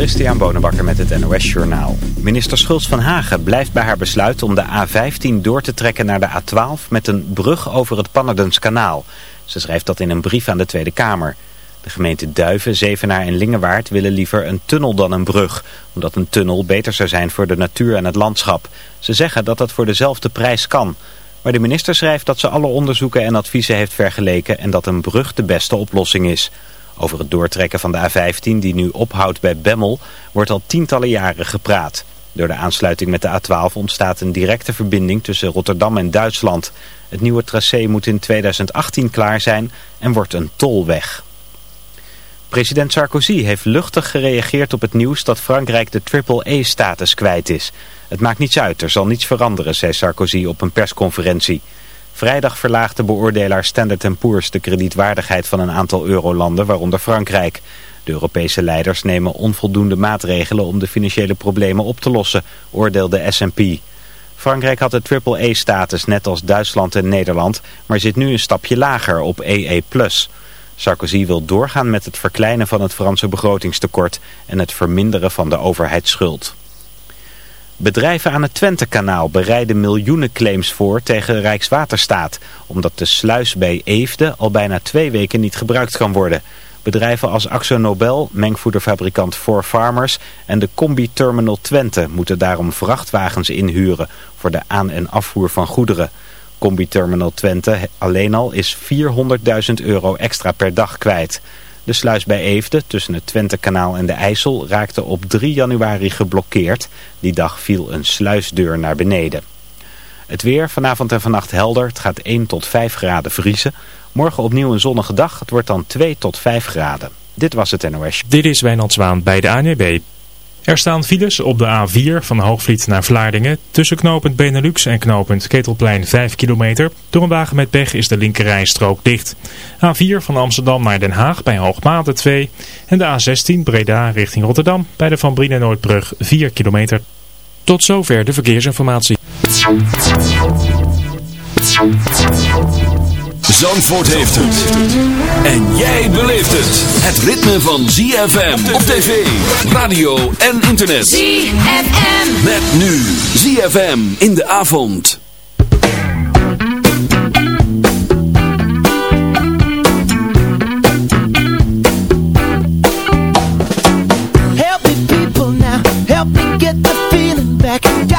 Christian Bonenbakker met het NOS Journaal. Minister Schultz van Hagen blijft bij haar besluit om de A15 door te trekken naar de A12 met een brug over het Pannerdenskanaal. Ze schrijft dat in een brief aan de Tweede Kamer. De gemeenten Duiven, Zevenaar en Lingewaard willen liever een tunnel dan een brug. Omdat een tunnel beter zou zijn voor de natuur en het landschap. Ze zeggen dat dat voor dezelfde prijs kan. Maar de minister schrijft dat ze alle onderzoeken en adviezen heeft vergeleken en dat een brug de beste oplossing is. Over het doortrekken van de A15 die nu ophoudt bij Bemmel wordt al tientallen jaren gepraat. Door de aansluiting met de A12 ontstaat een directe verbinding tussen Rotterdam en Duitsland. Het nieuwe tracé moet in 2018 klaar zijn en wordt een tolweg. President Sarkozy heeft luchtig gereageerd op het nieuws dat Frankrijk de triple-E-status kwijt is. Het maakt niets uit, er zal niets veranderen, zei Sarkozy op een persconferentie. Vrijdag verlaagde beoordelaar Standard Poor's de kredietwaardigheid van een aantal eurolanden, waaronder Frankrijk. De Europese leiders nemen onvoldoende maatregelen om de financiële problemen op te lossen, oordeelde S&P. Frankrijk had de triple-E-status net als Duitsland en Nederland, maar zit nu een stapje lager op EE+. Sarkozy wil doorgaan met het verkleinen van het Franse begrotingstekort en het verminderen van de overheidsschuld. Bedrijven aan het Twentekanaal bereiden miljoenen claims voor tegen Rijkswaterstaat, omdat de sluis bij Eefde al bijna twee weken niet gebruikt kan worden. Bedrijven als Axo Nobel, mengvoederfabrikant Four Farmers en de Combi Terminal Twente moeten daarom vrachtwagens inhuren voor de aan- en afvoer van goederen. Combi Terminal Twente alleen al is 400.000 euro extra per dag kwijt. De sluis bij Eefde tussen het Twentekanaal en de IJssel raakte op 3 januari geblokkeerd. Die dag viel een sluisdeur naar beneden. Het weer vanavond en vannacht helder. Het gaat 1 tot 5 graden vriezen. Morgen opnieuw een zonnige dag. Het wordt dan 2 tot 5 graden. Dit was het NOS. Dit is Wijnand Zwaan bij de ANWB. Er staan files op de A4 van Hoogvliet naar Vlaardingen. Tussen knooppunt Benelux en knooppunt Ketelplein 5 kilometer. Door een wagen met pech is de linkerrijstrook dicht. A4 van Amsterdam naar Den Haag bij Hoogmate 2. En de A16 Breda richting Rotterdam bij de Van Brienen Noordbrug 4 kilometer. Tot zover de verkeersinformatie. Zandvoort heeft het. En jij beleeft het. Het ritme van ZFM op tv, radio en internet. ZFM. Met nu ZFM in de avond. Help me people now, help me get the feeling back.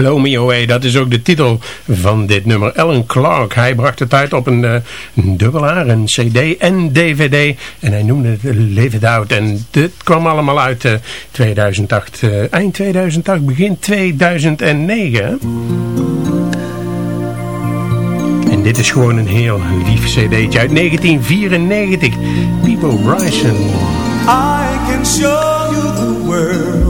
Blow Me Away, dat is ook de titel van dit nummer. Alan Clark, hij bracht het uit op een, uh, een dubbelaar, een cd en dvd. En hij noemde het Live It Out. En dit kwam allemaal uit uh, 2008, uh, eind 2008, begin 2009. En dit is gewoon een heel lief cd'tje uit 1994. People Bryson. I can show you the world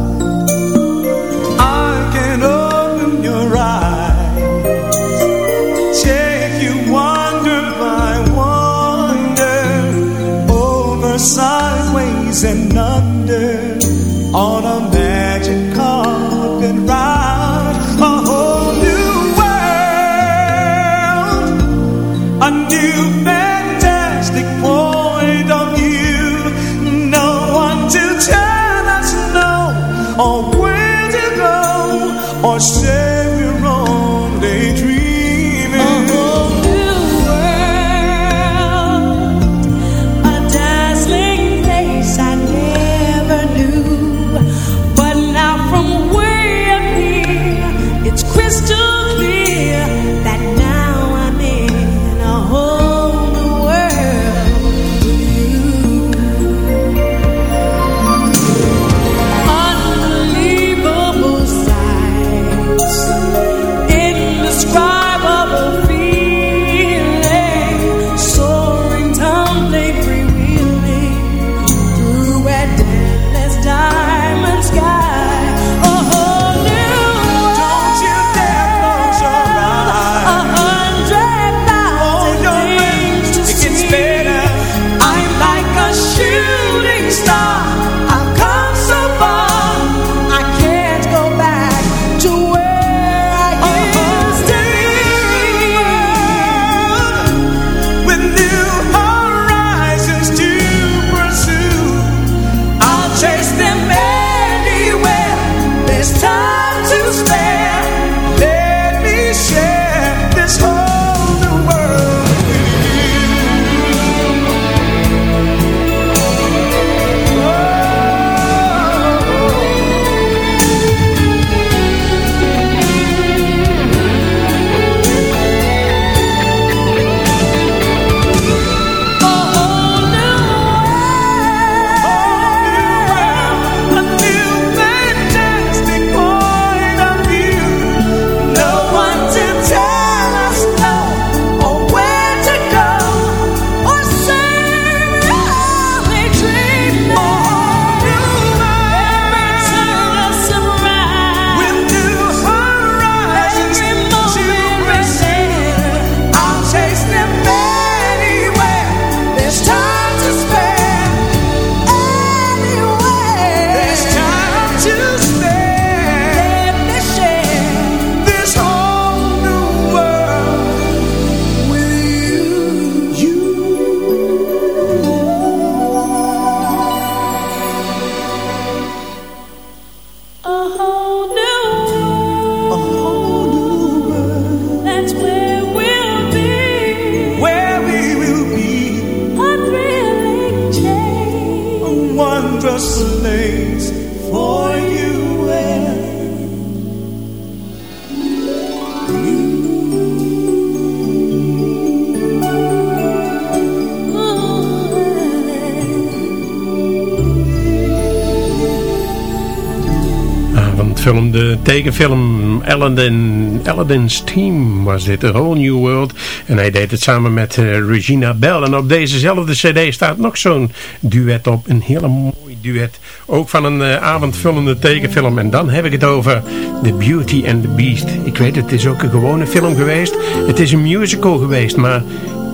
tekenfilm Aladdin, Aladdin's Team was dit, A Whole New World. En hij deed het samen met uh, Regina Bell. En op dezezelfde cd staat nog zo'n duet op. Een hele mooi duet. Ook van een uh, avondvullende tekenfilm. En dan heb ik het over The Beauty and the Beast. Ik weet het, is ook een gewone film geweest. Het is een musical geweest, maar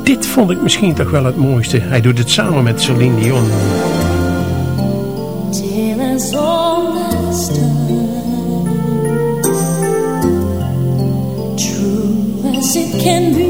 dit vond ik misschien toch wel het mooiste. Hij doet het samen met Celine Dion. Can be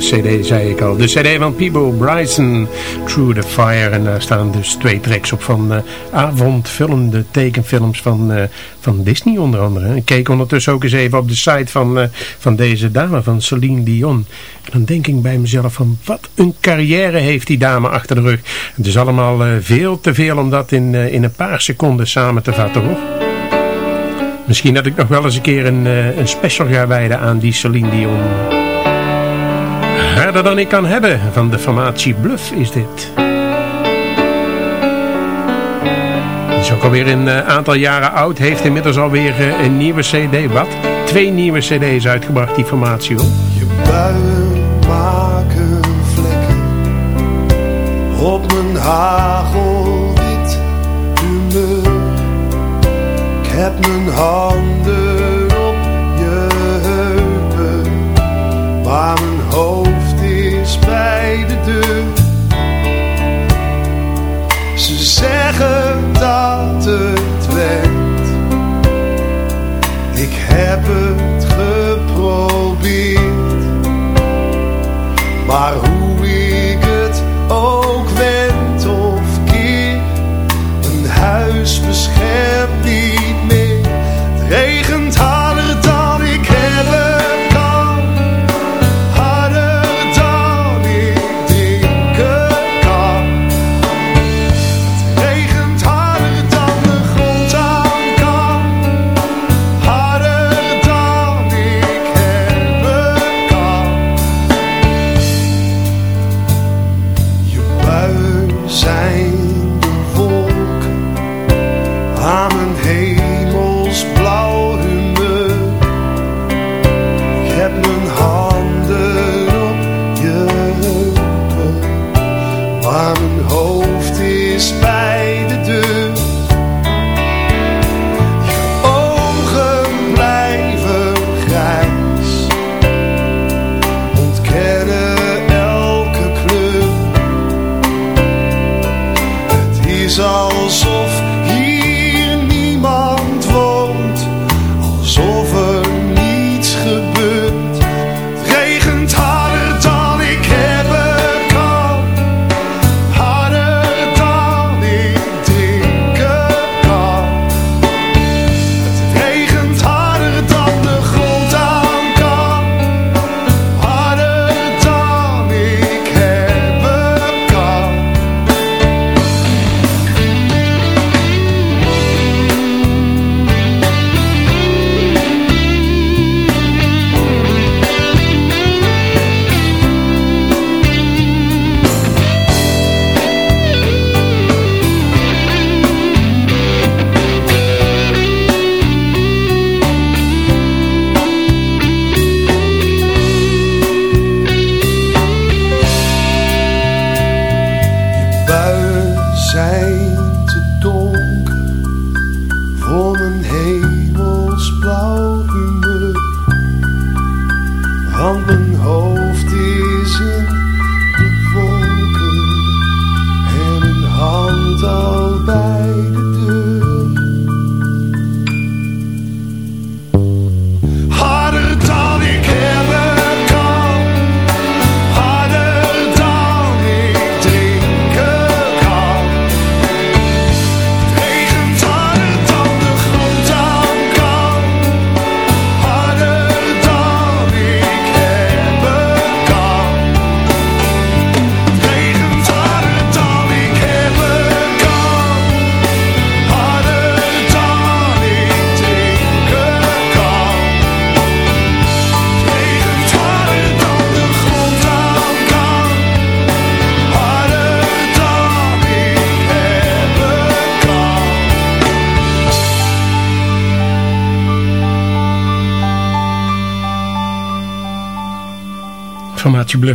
cd, zei ik al. De cd van Peebo Bryson, Through the Fire. En daar staan dus twee tracks op van uh, avondvullende tekenfilms van, uh, van Disney onder andere. Ik keek ondertussen ook eens even op de site van, uh, van deze dame, van Celine Dion. En dan denk ik bij mezelf van, wat een carrière heeft die dame achter de rug. Het is allemaal veel te veel om dat in, in een paar seconden samen te vatten hoor. Misschien dat ik nog wel eens een keer een, een special ga wijden aan die Celine Dion. Harder dan ik kan hebben van de formatie Bluff is dit. Is ook alweer een uh, aantal jaren oud. Heeft inmiddels alweer uh, een nieuwe cd. Wat? Twee nieuwe cd's uitgebracht, die formatie hoor. Je buien maken vlekken op mijn hagelwit humeur. Ik heb mijn handen op je heupen, maar Ze zeggen dat het werkt. Ik heb het geprobeerd. Maar hoe ik het ook wend of keer, een huis beschermt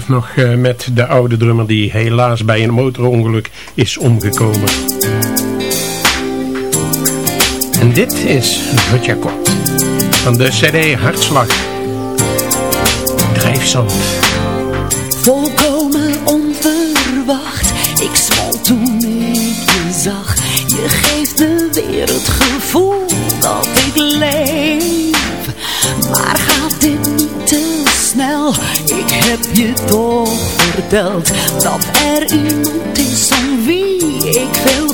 Nog eh, met de oude drummer die helaas bij een motorongeluk is omgekomen. En dit is Rutja Kort van de CD Hartslag. Drijfzand. Volkomen onverwacht, ik zwol toen ik je zag. Je geeft me weer het dat er iemand is om wie ik veel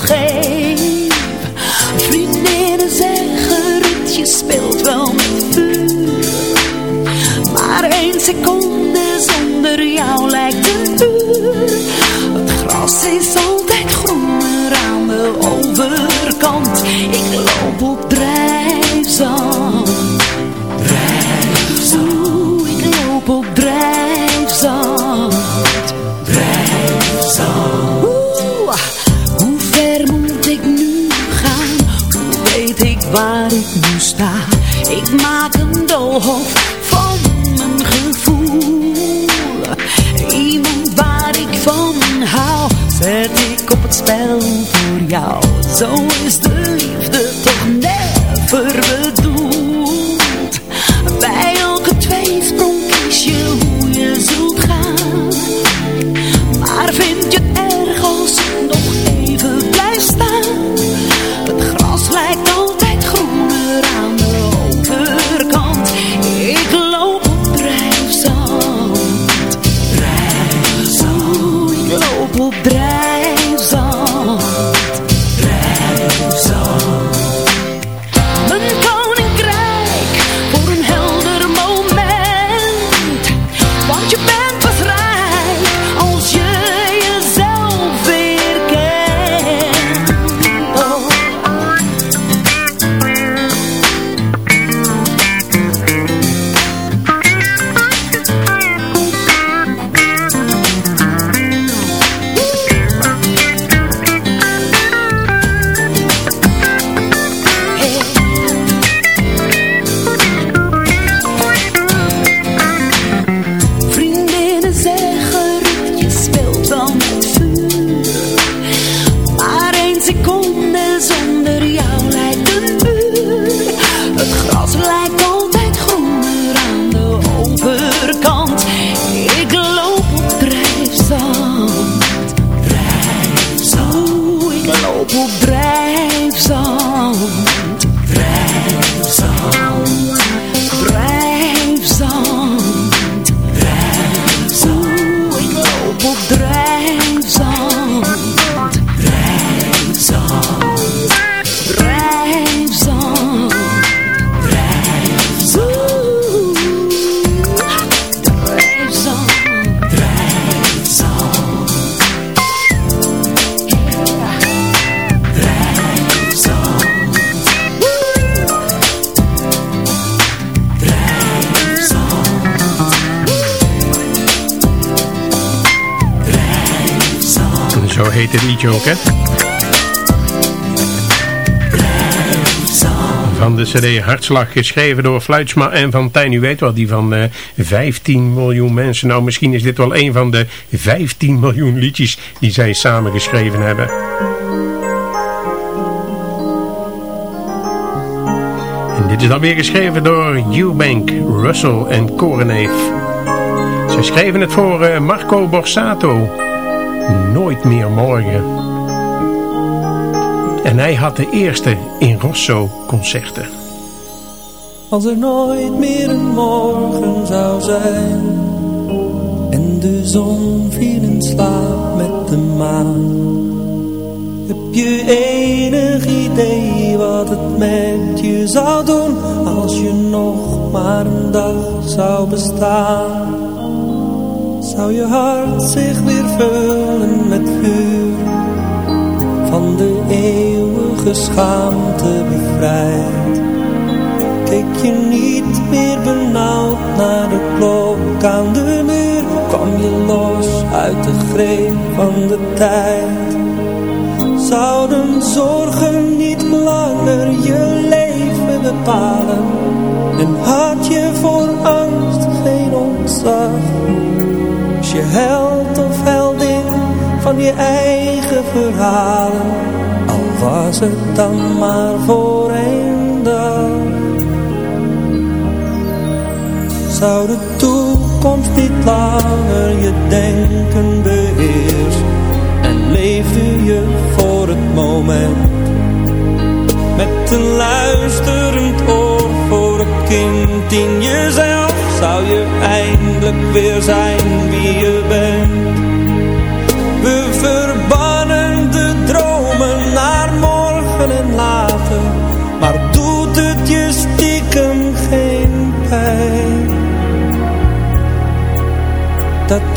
jou. Zo cd Hartslag, geschreven door Fluitsma en van Tijn. U weet wel, die van eh 15 miljoen mensen. Nou, misschien is dit wel een van de 15 miljoen liedjes die zij samen geschreven hebben. En dit is dan weer geschreven door Eubank, Russell en Koreneef. Ze schreven het voor eh, Marco Borsato. Nooit meer morgen. En hij had de eerste in Rosso concerten. Als er nooit meer een morgen zou zijn. En de zon viel in slaap met de maan. Heb je enig idee wat het met je zou doen? Als je nog maar een dag zou bestaan. Zou je hart zich weer vullen met vuur? Van de eeuwige schaamte bevrijd Keek je niet meer benauwd naar de klok aan de muur Kwam je los uit de greep van de tijd. Zouden zorgen niet langer je leven bepalen En had je voor angst geen ontzag. Was je held of heldin van je eigen verhalen Al was het dan maar voor één dag zou de toekomst niet langer je denken beheersen En leefde je voor het moment Met een luisterend oor voor het kind in jezelf Zou je eindelijk weer zijn wie je bent.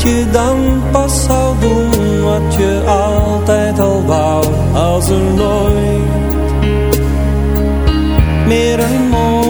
Je dan pas zou doen wat je altijd al wou, als er nooit meer een morgen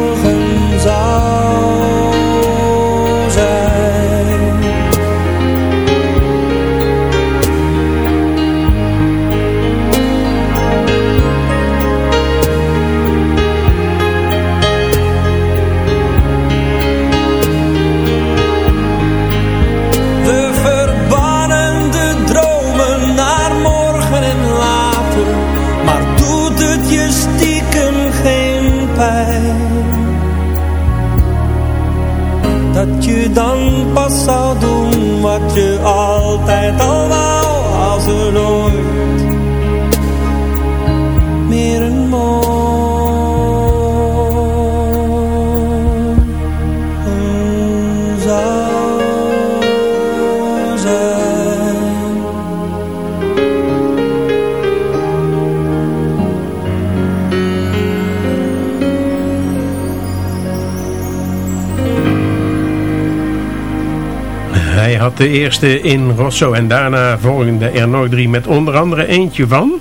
de eerste in Rosso en daarna volgende er nog drie met onder andere eentje van...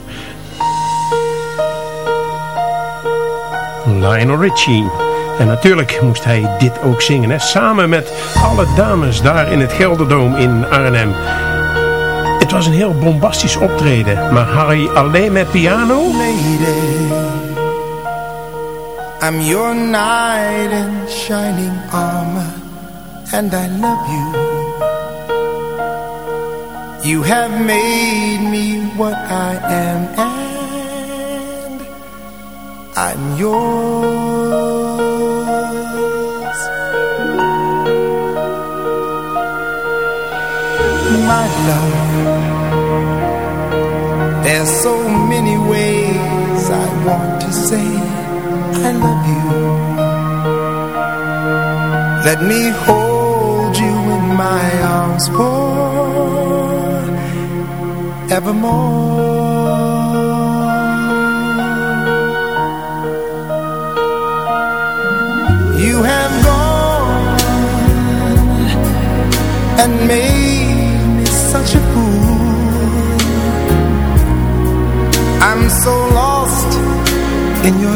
Lionel Richie. En natuurlijk moest hij dit ook zingen, hè? samen met alle dames daar in het Gelderdoom in Arnhem. Het was een heel bombastisch optreden, maar Harry alleen met piano? lady I'm your knight in shining armor And I love you You have made me what I am And I'm yours My love There's so many ways I want to say I love you. Let me hold you in my arms oh. Forevermore. You have gone and made me such a fool. I'm so lost in your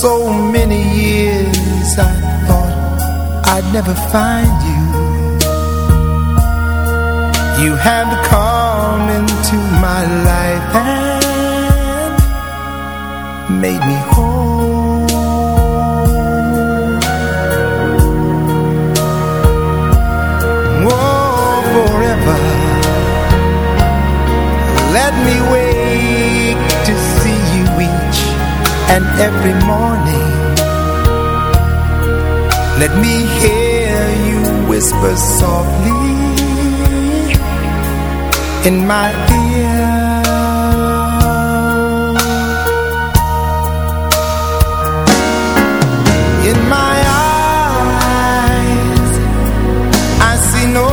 so many years I thought I'd never find you. You have come into my life and made me whole. And every morning. Let me hear you whisper softly in my ear. In my eyes, I see no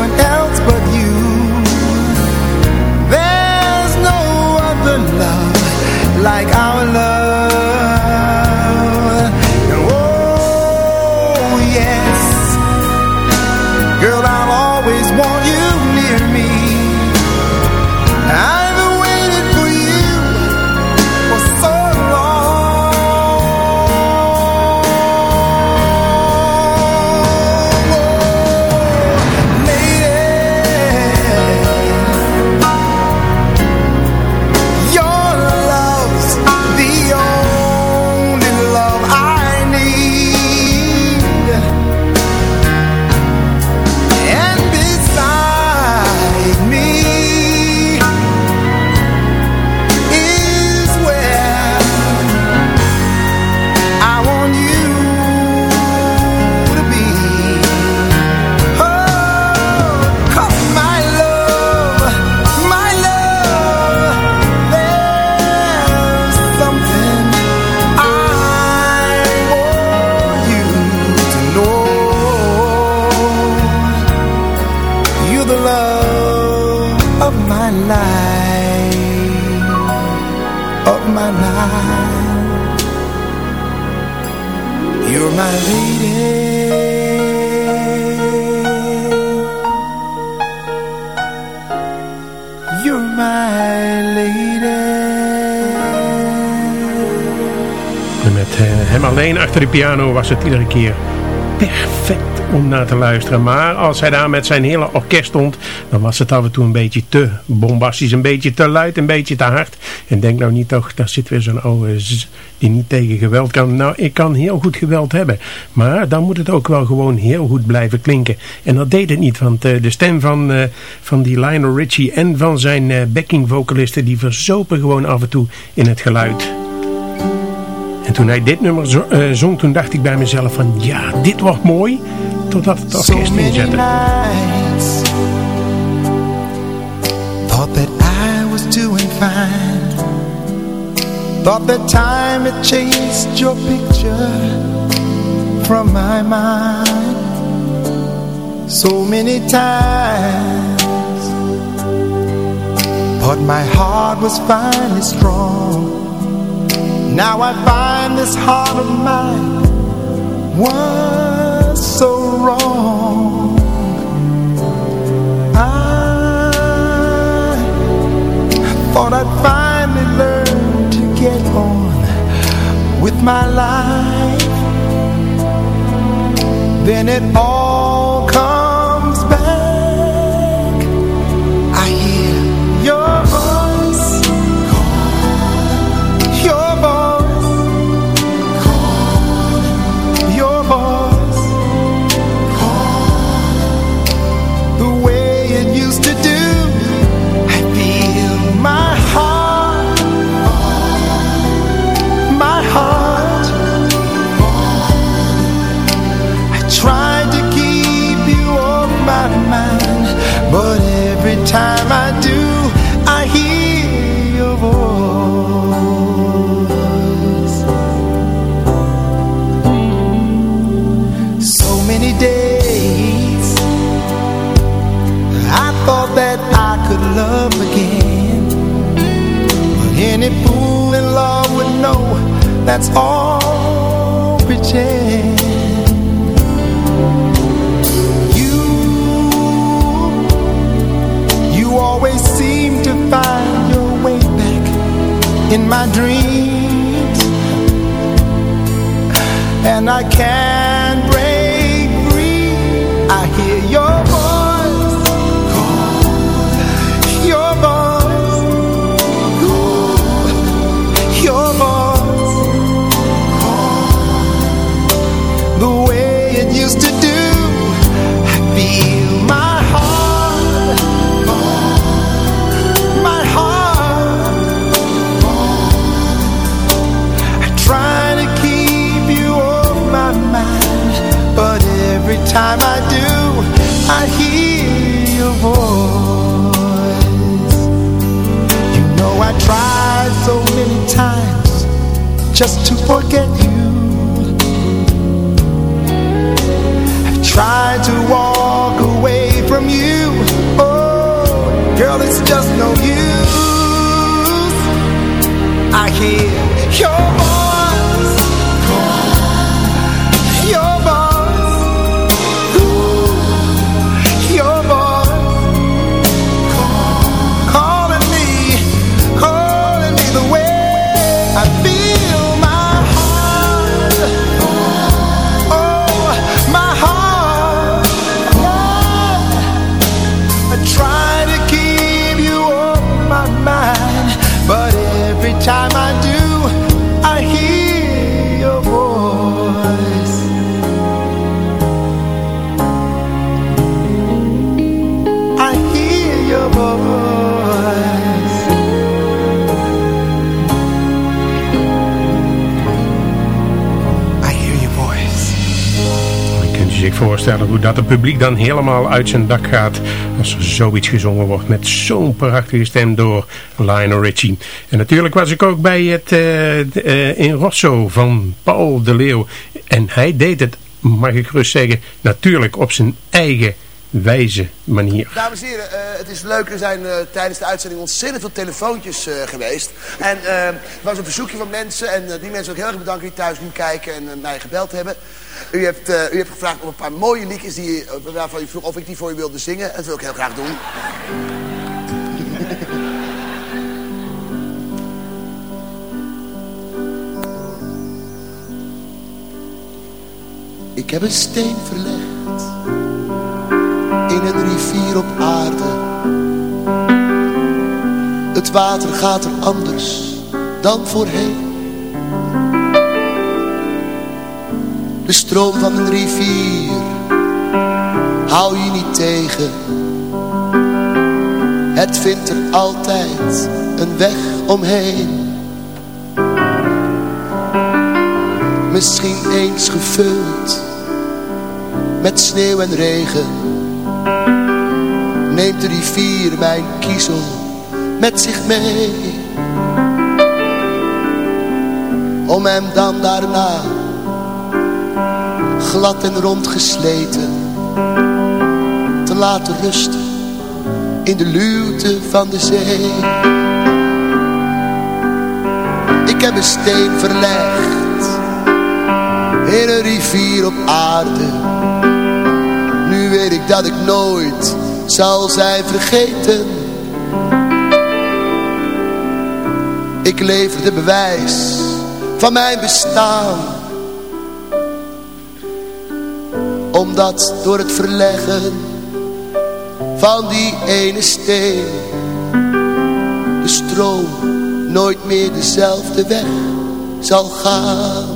one else but you. There's no other love like our love. De piano was het iedere keer perfect om naar te luisteren. Maar als hij daar met zijn hele orkest stond, dan was het af en toe een beetje te bombastisch, een beetje te luid, een beetje te hard. En denk nou niet toch, daar zit weer zo'n oude die niet tegen geweld kan. Nou, ik kan heel goed geweld hebben, maar dan moet het ook wel gewoon heel goed blijven klinken. En dat deed het niet, want uh, de stem van, uh, van die Lionel Richie en van zijn uh, backing vocalisten, die verzopen gewoon af en toe in het geluid. En toen hij dit nummer zo, uh, zong, toen dacht ik bij mezelf van ja, dit wordt mooi. Totdat het orkest so inzette. nights Thought that I was doing fine Thought that time had chased your picture From my mind So many times Thought my heart was finally strong Now I find this heart of mine was so wrong. I thought I'd finally learn to get on with my life. Then it all that I could love again. But any fool in love would know That's all pretend You You always seem to find your way back In my dreams. And I can't break free. I hear your I hear your voice. You know I tried so many times just to forget you. I've tried to walk away from you. Oh, girl, it's just no use. I hear your voice, hoe dat het publiek dan helemaal uit zijn dak gaat als er zoiets gezongen wordt met zo'n prachtige stem door Lionel Richie. En natuurlijk was ik ook bij het eh, eh, in Rosso van Paul de Leeuw. En hij deed het, mag ik gerust zeggen, natuurlijk op zijn eigen wijze manier. Dames en heren, uh, het is leuk. Er zijn tijdens de uitzending ontzettend veel telefoontjes geweest. En er was een verzoekje van mensen. En die mensen ook heel erg bedanken die thuis nu kijken en mij gebeld hebben. U hebt, u hebt gevraagd om een paar mooie liedjes die, waarvan u vroeg of ik die voor u wilde zingen. En dat wil ik heel graag doen. Ik heb een steen verlegd in een rivier op aarde. Het water gaat er anders dan voorheen. De stroom van een rivier hou je niet tegen. Het vindt er altijd een weg omheen. Misschien eens gevuld met sneeuw en regen Neemt de rivier mijn kiezel met zich mee Om hem dan daarna glad en rond gesleten Te laten rusten in de luwte van de zee Ik heb een steen verlegd in een rivier op aarde nu weet ik dat ik nooit zal zijn vergeten. Ik lever de bewijs van mijn bestaan. Omdat door het verleggen van die ene steen de stroom nooit meer dezelfde weg zal gaan.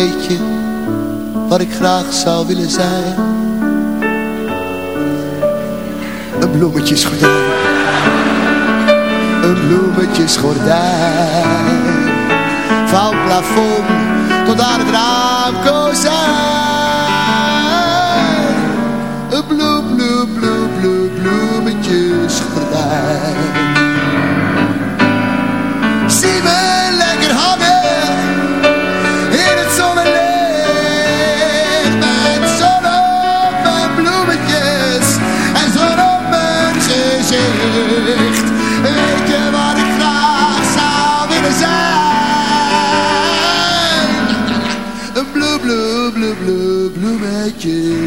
Weet je wat ik graag zou willen zijn? Een bloemetjesgordijn een bloemetjesgordijn. Van plafond tot aan het raamkozijn.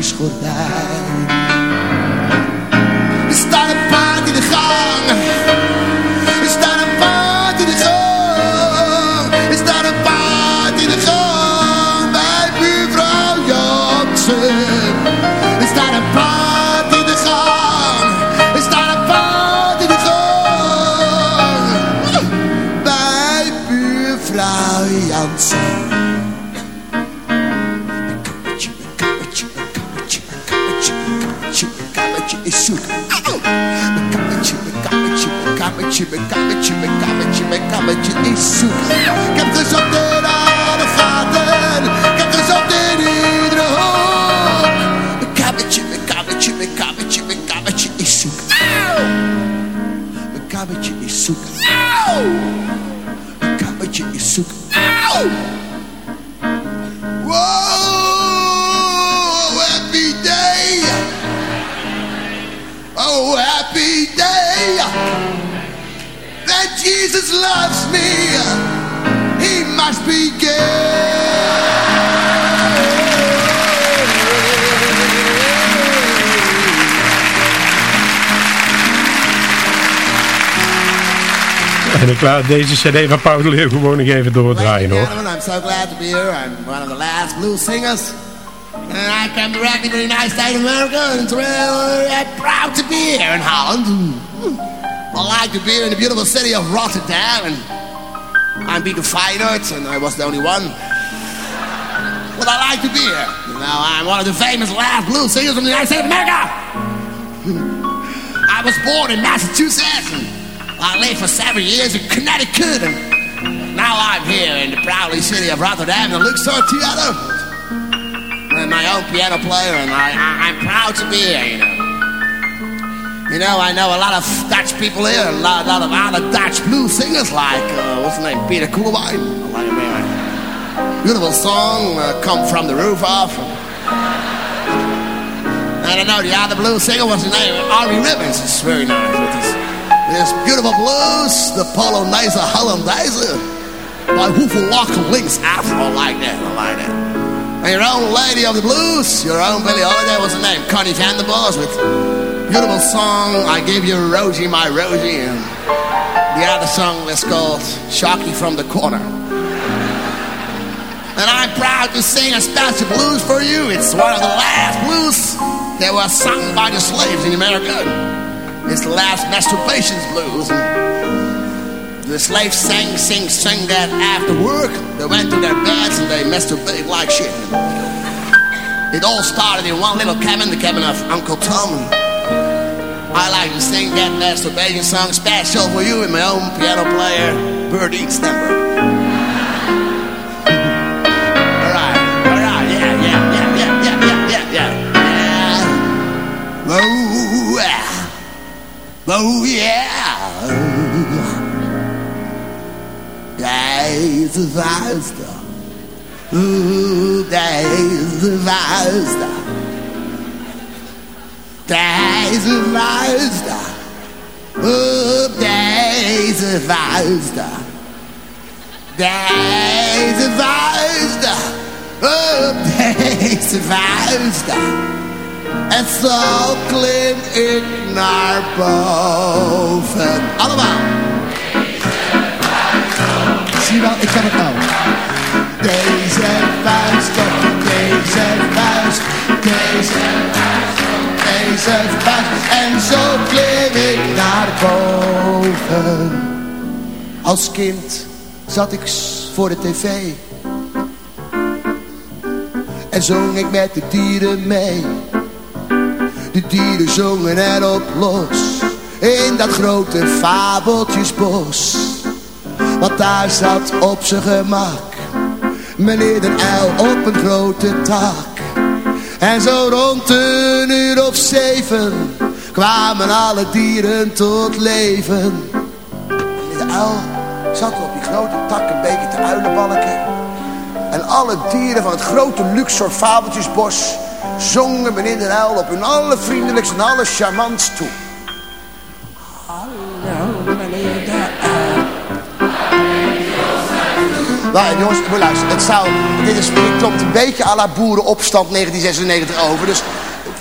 Bloemetjesgordijn. Er mijn kamertje is zoet. Ik heb alle En ik laat deze cd van Paul de Leeuw gewoon nog even doordraaien hoor. I'm so glad to be here. I'm one of the last blues singers. And I come directly from the United States of America and it's really proud to be here in Holland. Hmm. I like to be here in the beautiful city of Rotterdam and I'm beating Feyenoord and I was the only one. But I like to be here. You know, I'm one of the famous last blues singers from the United States of America. I was born in Massachusetts I lived for seven years in Connecticut and now I'm here in the proudly city of Rotterdam and Luxor Theater. And my own piano player and I, I, I'm proud to be here, you know. You know, I know a lot of Dutch people here, a lot, lot of other Dutch blues singers like, uh, what's his name, Peter Koelewijn. Beautiful song, uh, Come From the Roof Off. And I know the other blues singer what's his name, Army Ribbons. It's very nice. This, beautiful blues, the Polonaise Hollandaise by Lachen Links Afro. Like that, like that. And your own lady of the blues, your own Billie Holiday, what's her name? Connie Vanderboss with beautiful song, I Give You Rosie, My Rosie. And the other song is called Shocky from the Corner. And I'm proud to sing a special blues for you. It's one of the last blues that was sung by the slaves in America. It's the last masturbations blues. And the slaves sang, sing, sang that after work. They went to their beds and they masturbated like shit. It all started in one little cabin, the cabin of Uncle Tom. I like to sing that masturbation song special for you and my own piano player, Birdie Stemper. Oh yeah. Guys, Vasta. Ooh, guys, Vasta. Guys, Vasta. Ooh, guys, Vasta. Guys, Vasta. days of Vasta. En zo klim ik naar boven. Allemaal. Zie wel, ik kan het nou. Deze vuist deze vuist. Deze vuist deze vuist. En zo klim ik naar boven. Als kind zat ik voor de tv. En zong ik met de dieren mee. De dieren zongen erop los. In dat grote fabeltjesbos. Want daar zat op zijn gemak Meneer den uil op een grote tak En zo rond een uur of zeven Kwamen alle dieren tot leven Meneer de uil zat op die grote tak een beetje te uilenbalken En alle dieren van het grote Luxor fabeltjesbos Zongen meneer de uil op hun allervriendelijkst en allercharmantst toe Hallo meneer de uil nou, jongens, luisteren. Het zou, dit is, dit klopt een beetje à la boerenopstand 1996 over. Dus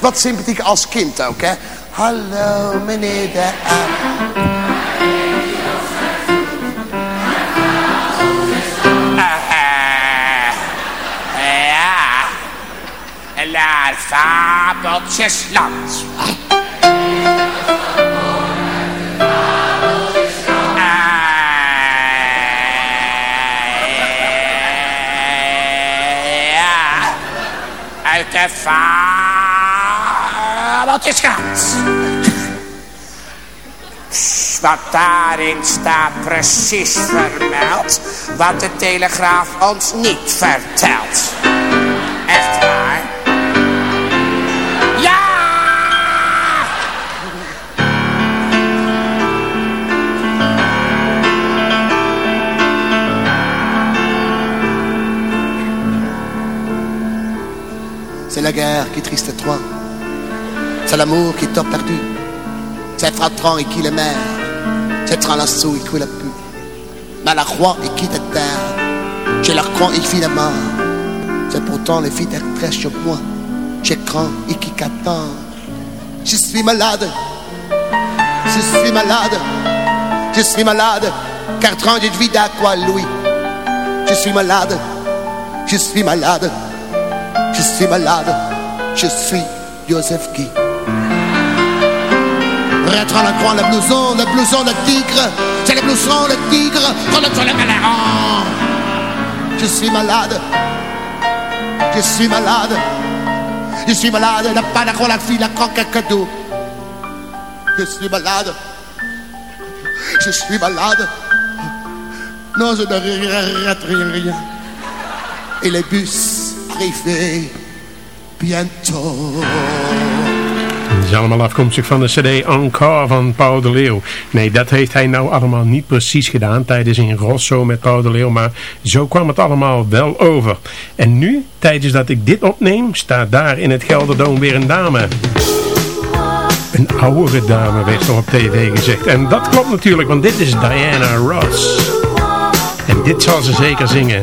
wat sympathiek als kind ook, hè. Hallo, meneer de... Ja, naar Fabeltjesland. Ja, uit de Fabeltjesland. Want daarin staat precies vermeld wat de Telegraaf ons niet vertelt. La guerre qui triste toi. C'est l'amour qui t'a perdu. C'est Fratran et qui le mère. C'est Tralasso et qui l'a pu. Malacroix et qui terre. J'ai la croix et qui la mort. C'est pourtant les filles très sur moi. J'ai cran et qui qu'attend. Je suis malade. Je suis malade. Je suis malade. Quatre ans de vie quoi, Louis. Je suis malade, je suis malade, je suis malade, je suis Joseph Guy. Rentre la croix, le blouson, le blouson, le tigre, c'est le blouson, le tigre, prends le malade. Je suis malade, je suis malade, je suis malade, la pas la la fille, la coque, cadeau. Je suis malade, je suis malade. Non, je ne regrette rien. Et les bus privés bientôt. Het is allemaal afkomstig van de cd Encore van Paul de Leeuw. Nee, dat heeft hij nou allemaal niet precies gedaan tijdens in Rosso met Paul de Leeuw. Maar zo kwam het allemaal wel over. En nu, tijdens dat ik dit opneem, staat daar in het Gelderdoom weer een dame. Een oudere dame werd er op tv gezegd. En dat klopt natuurlijk, want dit is Diana Ross. En dit zal ze zeker zingen.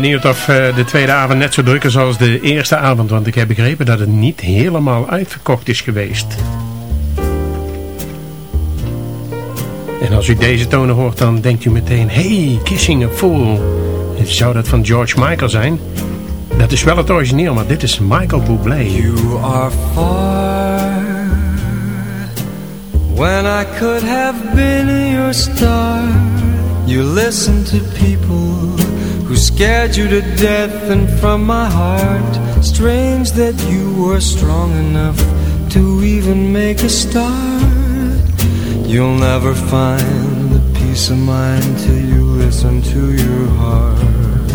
Benieuwd of uh, de tweede avond net zo druk is als de eerste avond. Want ik heb begrepen dat het niet helemaal uitverkocht is geweest. En als u deze tonen hoort, dan denkt u meteen... Hey, Kissing a Fool. Zou dat van George Michael zijn? Dat is wel het origineel, maar dit is Michael Bublé. You are far When I could have been your star You listen to people who scared you to death and from my heart strange that you were strong enough to even make a start. You'll never find the peace of mind till you listen to your heart.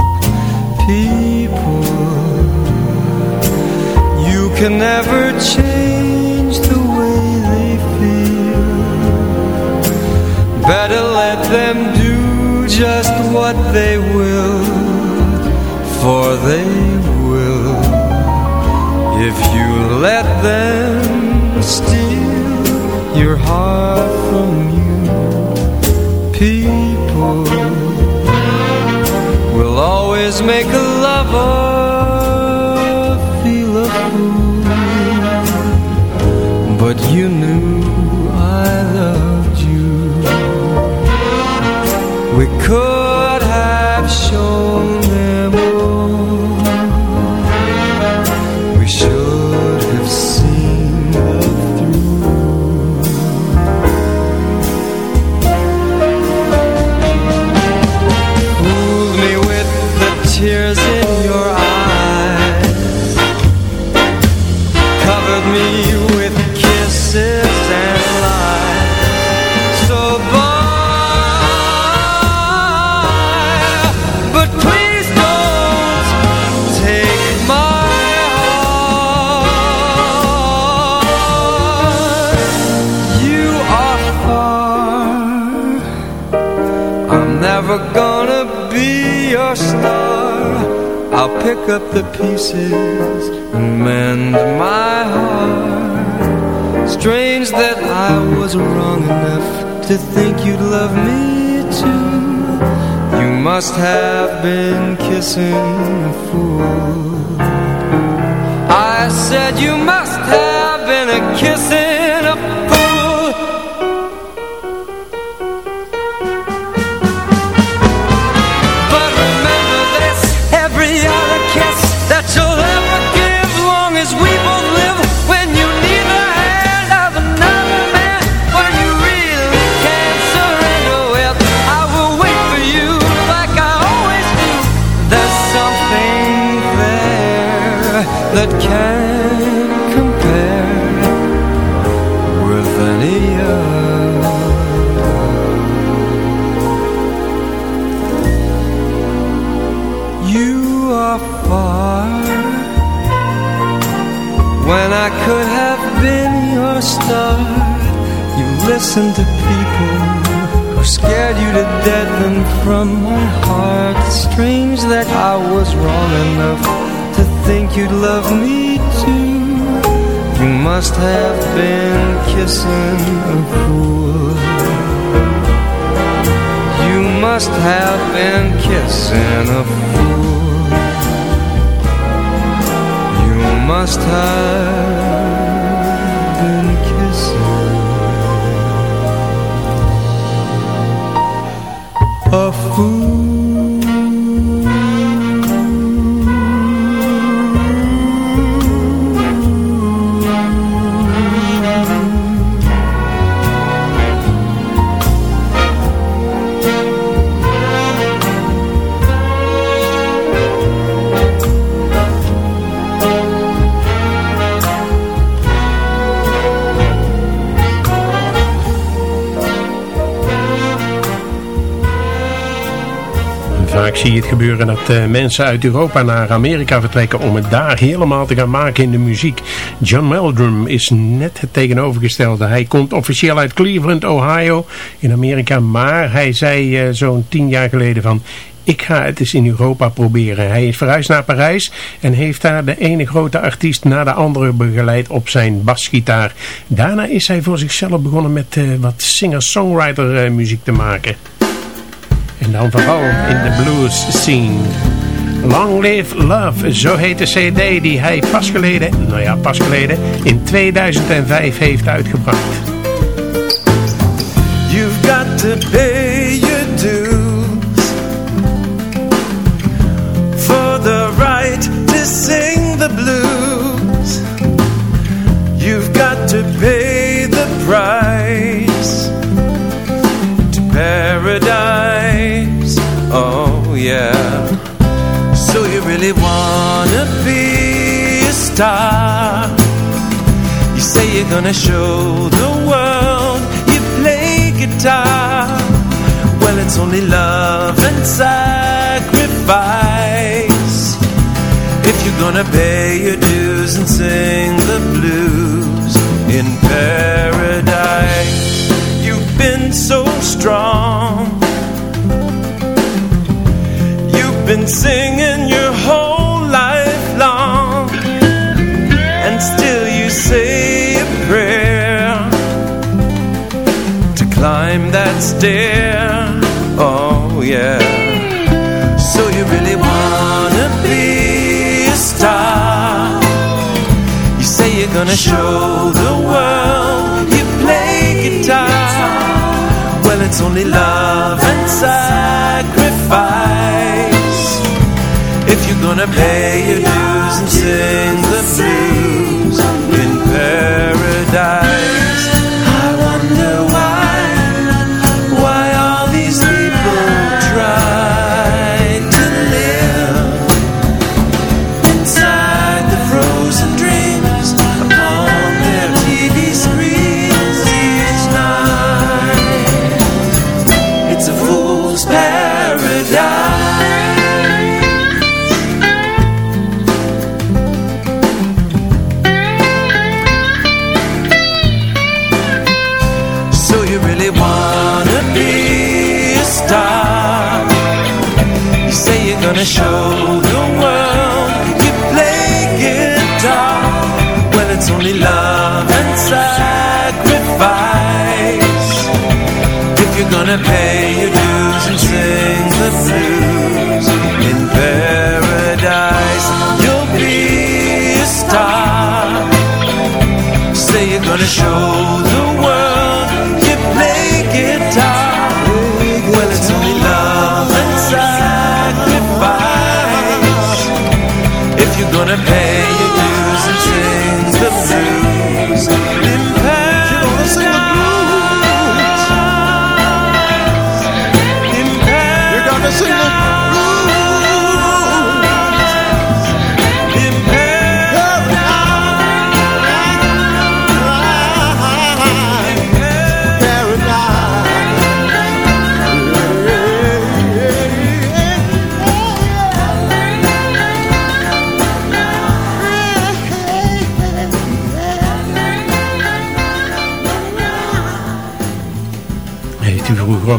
People you can never change the way they feel. Better let them do just what they will for they will. If you let them steal your heart from you people will always make a lover feel a fool. But you knew I loved We could have shown up the pieces and mend my heart. Strange that I was wrong enough to think you'd love me too. You must have been kissing a fool. I said you must have been a kissing that I was wrong enough to think you'd love me too. You must have been kissing a fool. You must have been kissing a fool. You must have been kissing a fool. Vaak zie je het gebeuren dat eh, mensen uit Europa naar Amerika vertrekken om het daar helemaal te gaan maken in de muziek. John Meldrum is net het tegenovergestelde. Hij komt officieel uit Cleveland, Ohio in Amerika, maar hij zei eh, zo'n tien jaar geleden van... Ik ga het eens in Europa proberen. Hij is verhuisd naar Parijs en heeft daar de ene grote artiest na de andere begeleid op zijn basgitaar. Daarna is hij voor zichzelf begonnen met eh, wat singer-songwriter muziek te maken. En vooral in de blues scene. Long Live Love, zo heet de cd die hij pas geleden, nou ja pas geleden, in 2005 heeft uitgebracht. You've got to pay your dues for the right to sing the blues. You've got to pay the price to paradise. Oh, yeah. So you really wanna be a star? You say you're gonna show the world you play guitar. Well, it's only love and sacrifice. If you're gonna pay your dues and sing the blues in paradise, you've been so strong been singing your whole life long And still you say a prayer To climb that stair. Oh yeah. So you really wanna be a star. You say you're gonna show the world You play guitar. Well it's only love and sacrifice you're gonna pay your dues and sing the blues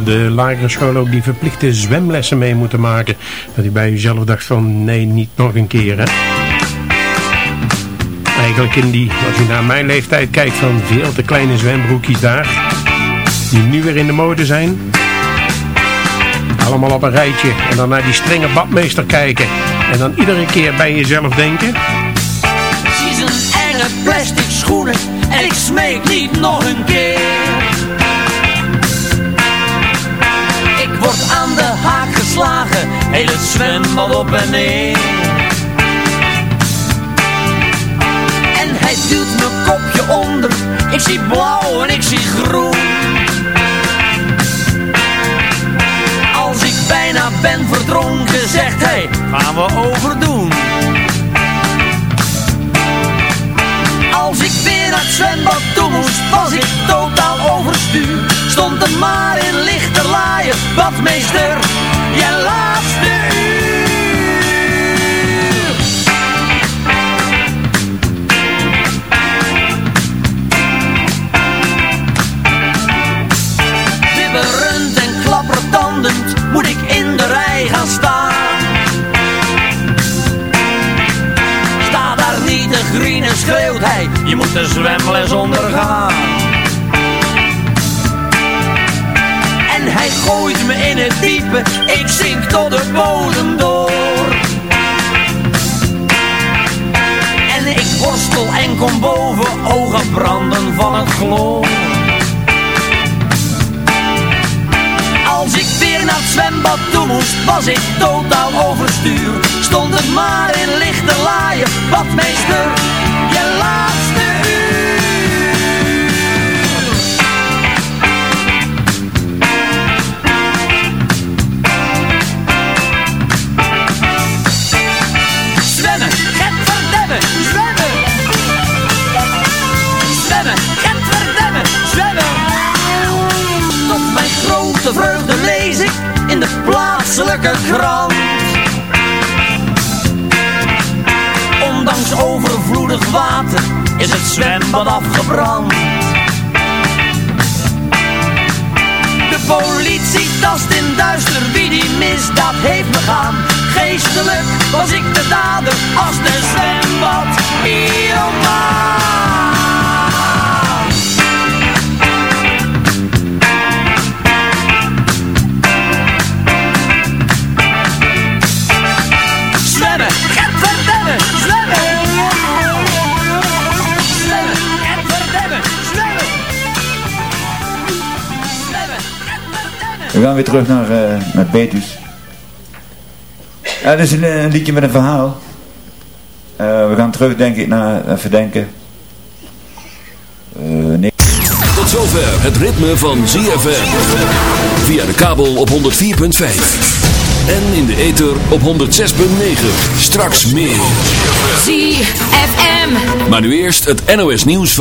De lagere school ook die verplichte zwemlessen mee moeten maken? Dat u bij uzelf dacht van nee, niet nog een keer hè? Eigenlijk in die, als u naar mijn leeftijd kijkt, van veel te kleine zwembroekjes daar. Die nu weer in de mode zijn. Allemaal op een rijtje. En dan naar die strenge badmeester kijken. En dan iedere keer bij jezelf denken. Zie zijn enge plastic schoenen en ik smeek niet nog een keer. Ik word aan de haak geslagen, heel het zwembad op en neer. En hij duwt mijn kopje onder, ik zie blauw en ik zie groen. Als ik bijna ben verdronken, zegt hij, gaan we overdoen. Naar het zwembad moest, was ik totaal overstuur. Stond er maar in lichterlaaien, badmeester, je laatste uur. Bibberend en klappertandend moet ik in de rij gaan staan. Te grienen, schreeuwt hij, je moet de zwemles ondergaan. En hij gooit me in het diepe, ik zink tot de bodem door. En ik worstel en kom boven, ogen branden van het chloor. Zwembad toe moest, was ik totaal overstuur. Stond het maar in lichte laaien, badmeester, je laatste de plaatselijke krant. Ondanks overvloedig water is het zwembad afgebrand. De politie tast in duister wie die misdaad heeft begaan. Geestelijk was ik de dader als de zwembad hieromaan. We gaan weer terug naar, uh, naar Betus. Ja, dit is een, een, liedje met een verhaal. Uh, we gaan terug, denk ik, naar even denken. Uh, nee. Tot zover het ritme van ZFM. Via de kabel op 104.5. En in de ether op 106.9. Straks meer. ZFM. Maar nu eerst het NOS nieuws van...